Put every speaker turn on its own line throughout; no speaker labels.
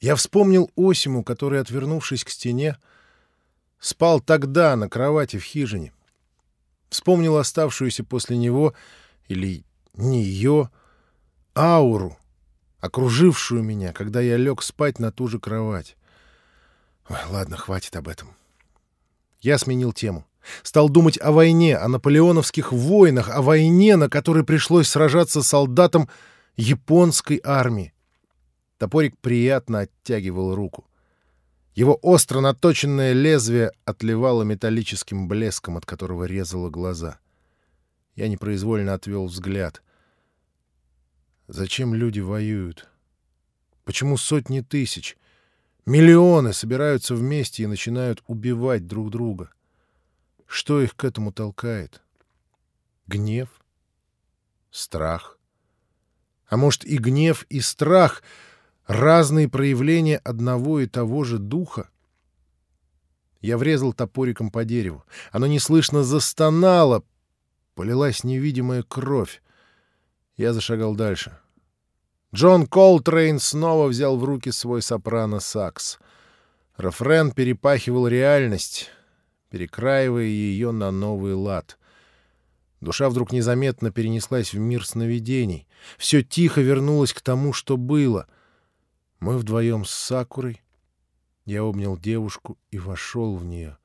Я вспомнил Осиму, который, отвернувшись к стене, спал тогда на кровати в хижине. Вспомнил оставшуюся после него, или не ее, ауру, окружившую меня, когда я лег спать на ту же кровать. Ой, ладно, хватит об этом. Я сменил тему. Стал думать о войне, о наполеоновских войнах, о войне, на которой пришлось сражаться солдатам японской армии. Топорик приятно оттягивал руку. Его остро наточенное лезвие отливало металлическим блеском, от которого резало глаза. Я непроизвольно отвел взгляд. Зачем люди воюют? Почему сотни тысяч, миллионы собираются вместе и начинают убивать друг друга? Что их к этому толкает? Гнев? Страх? А может и гнев, и страх — разные проявления одного и того же духа. Я врезал топориком по дереву. Оно неслышно застонало. Полилась невидимая кровь. Я зашагал дальше. Джон Колтрейн снова взял в руки свой сопрано-сакс. Рафрен перепахивал реальность, перекраивая ее на новый лад. Душа вдруг незаметно перенеслась в мир сновидений. Все тихо вернулось к тому, что было — мы вдвоем с Сакурой. Я обнял девушку и вошел в нее.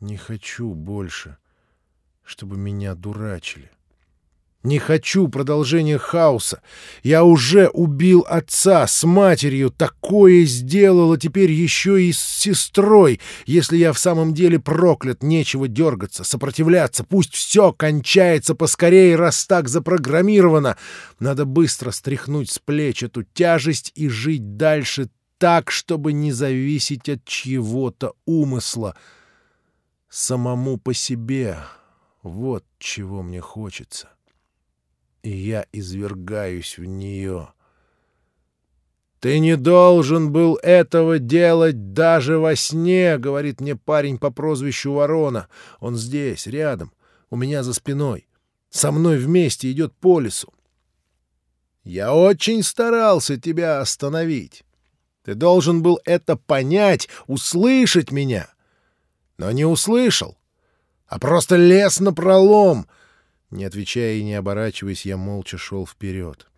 Не хочу больше, чтобы меня дурачили. Не хочу продолжения хаоса. Я уже убил отца с матерью, такое сделала теперь еще и с сестрой. Если я в самом деле проклят, нечего дергаться, сопротивляться. Пусть все кончается поскорее, раз так запрограммировано. Надо быстро стряхнуть с плеч эту тяжесть и жить дальше так, чтобы не зависеть от чьего-то умысла. Самому по себе. Вот чего мне хочется и я извергаюсь в нее. «Ты не должен был этого делать даже во сне», — говорит мне парень по прозвищу Ворона. Он здесь, рядом, у меня за спиной. Со мной вместе идет по лесу. «Я очень старался тебя остановить. Ты должен был это понять, услышать меня. Но не услышал, а просто лез на пролом, не отвечая и не оборачиваясь, я молча шел вперед.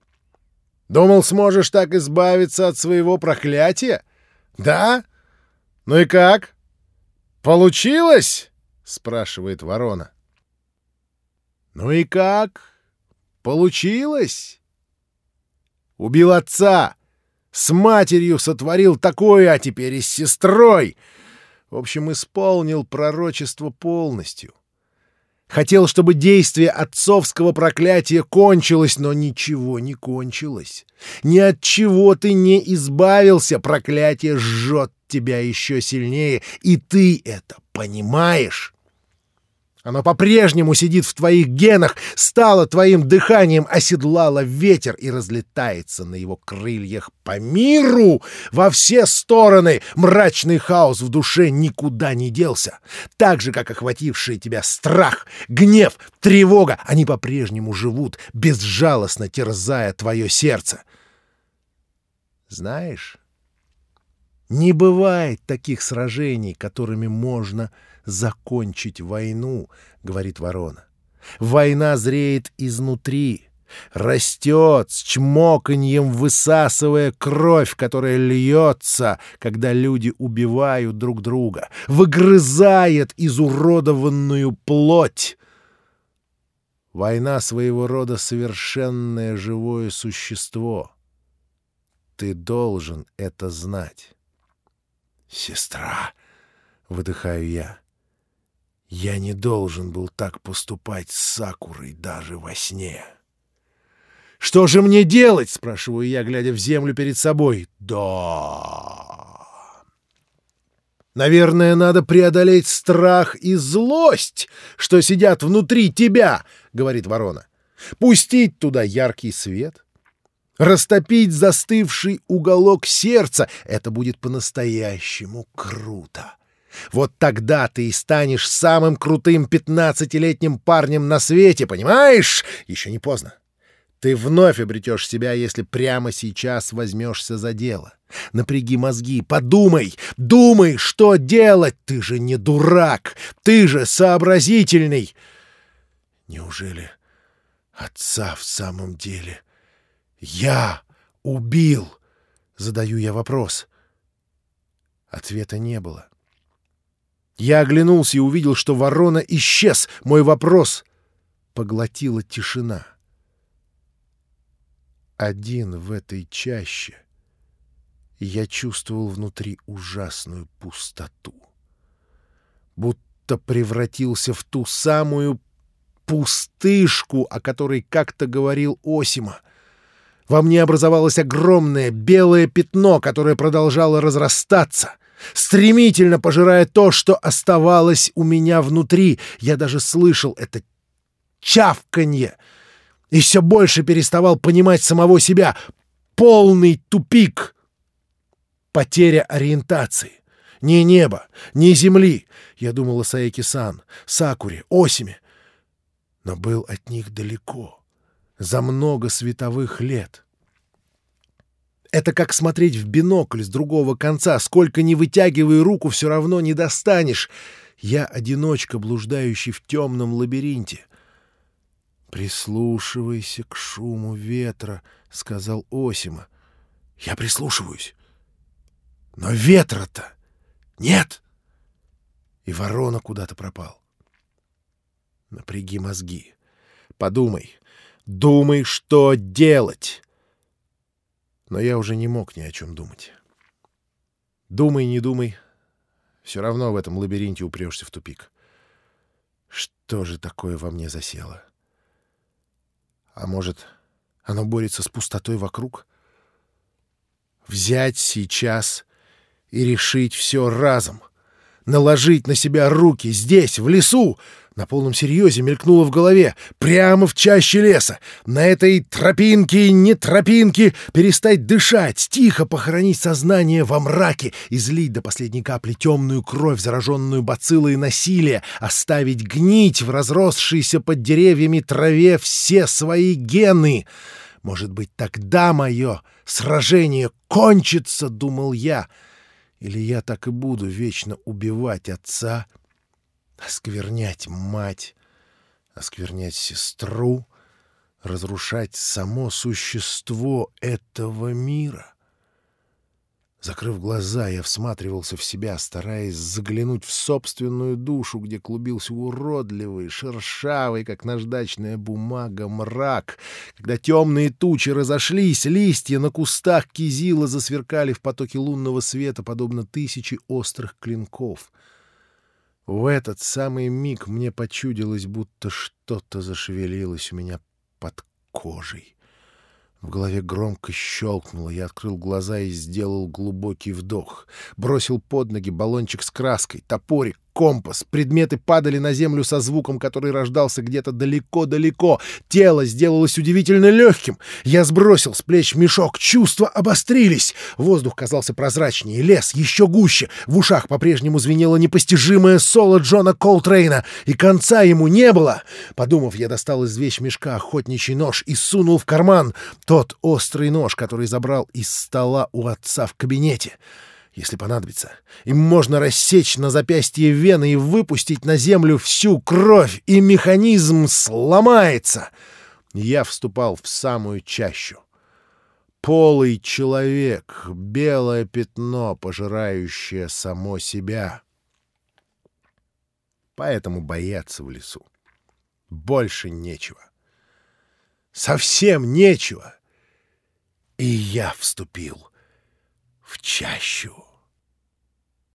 «Думал, сможешь так избавиться от своего проклятия? Да? Ну и как? Получилось?» — спрашивает ворона. «Ну и как? Получилось?» «Убил отца!» С матерью сотворил такое, а теперь и с сестрой. В общем, исполнил пророчество полностью. Хотел, чтобы действие отцовского проклятия кончилось, но ничего не кончилось. Ни от чего ты не избавился, проклятие жжет тебя еще сильнее, и ты это понимаешь. Оно по-прежнему сидит в твоих генах, стало твоим дыханием, оседлало ветер и разлетается на его крыльях по миру во все стороны. Мрачный хаос в душе никуда не делся. Так же, как охватившие тебя страх, гнев, тревога, они по-прежнему живут, безжалостно терзая твое сердце. Знаешь, не бывает таких сражений, которыми можно закончить войну, — говорит ворона. Война зреет изнутри, растет с чмоканьем, высасывая кровь, которая льется, когда люди убивают друг друга, выгрызает изуродованную плоть. Война своего рода совершенное живое существо. Ты должен это знать. «Сестра!» — выдыхаю я. Я не должен был так поступать с Сакурой даже во сне. «Что же мне делать?» — спрашиваю я, глядя в землю перед собой. «Да...» «Наверное, надо преодолеть страх и злость, что сидят внутри тебя», — говорит ворона. «Пустить туда яркий свет, растопить застывший уголок сердца — это будет по-настоящему круто. Вот тогда ты и станешь самым крутым пятнадцатилетним парнем на свете, понимаешь? Еще не поздно. Ты вновь обретешь себя, если прямо сейчас возьмешься за дело. Напряги мозги, подумай, думай, что делать. Ты же не дурак, ты же сообразительный. Неужели отца в самом деле я убил? Задаю я вопрос. Ответа не было. Я оглянулся и увидел, что ворона исчез. Мой вопрос поглотила тишина. Один в этой чаще я чувствовал внутри ужасную пустоту. Будто превратился в ту самую пустышку, о которой как-то говорил Осима. Во мне образовалось огромное белое пятно, которое продолжало разрастаться — стремительно пожирая то, что оставалось у меня внутри. Я даже слышал это чавканье и все больше переставал понимать самого себя. Полный тупик. Потеря ориентации. Ни неба, ни земли. Я думал о Саеки-сан, Сакуре, Осиме. Но был от них далеко, за много световых лет. Это как смотреть в бинокль с другого конца. Сколько ни вытягивай руку, все равно не достанешь. Я одиночка, блуждающий в темном лабиринте. «Прислушивайся к шуму ветра», — сказал Осима. «Я прислушиваюсь. Но ветра-то нет!» И ворона куда-то пропал. Напряги мозги. Подумай. Думай, что делать но я уже не мог ни о чем думать. Думай, не думай, все равно в этом лабиринте упрешься в тупик. Что же такое во мне засело? А может, оно борется с пустотой вокруг? Взять сейчас и решить все разом. Наложить на себя руки здесь, в лесу, на полном серьезе мелькнуло в голове. Прямо в чаще леса. На этой тропинке, не тропинке, перестать дышать, тихо похоронить сознание во мраке, излить до последней капли темную кровь, зараженную бациллой насилия, оставить гнить в разросшейся под деревьями траве все свои гены. Может быть, тогда мое сражение кончится, думал я. Или я так и буду вечно убивать отца — осквернять мать, осквернять сестру, разрушать само существо этого мира. Закрыв глаза, я всматривался в себя, стараясь заглянуть в собственную душу, где клубился уродливый, шершавый, как наждачная бумага, мрак. Когда темные тучи разошлись, листья на кустах кизила засверкали в потоке лунного света, подобно тысячи острых клинков — в этот самый миг мне почудилось, будто что-то зашевелилось у меня под кожей. В голове громко щелкнуло, я открыл глаза и сделал глубокий вдох. Бросил под ноги баллончик с краской, топорик, компас. Предметы падали на землю со звуком, который рождался где-то далеко-далеко. Тело сделалось удивительно легким. Я сбросил с плеч мешок, чувства обострились. Воздух казался прозрачнее, лес еще гуще. В ушах по-прежнему звенело непостижимое соло Джона Колтрейна, и конца ему не было. Подумав, я достал из вещмешка охотничий нож и сунул в карман тот острый нож, который забрал из стола у отца в кабинете если понадобится. Им можно рассечь на запястье вены и выпустить на землю всю кровь, и механизм сломается. Я вступал в самую чащу. Полый человек, белое пятно, пожирающее само себя. Поэтому бояться в лесу. Больше нечего. Совсем нечего. И я вступил в чащу.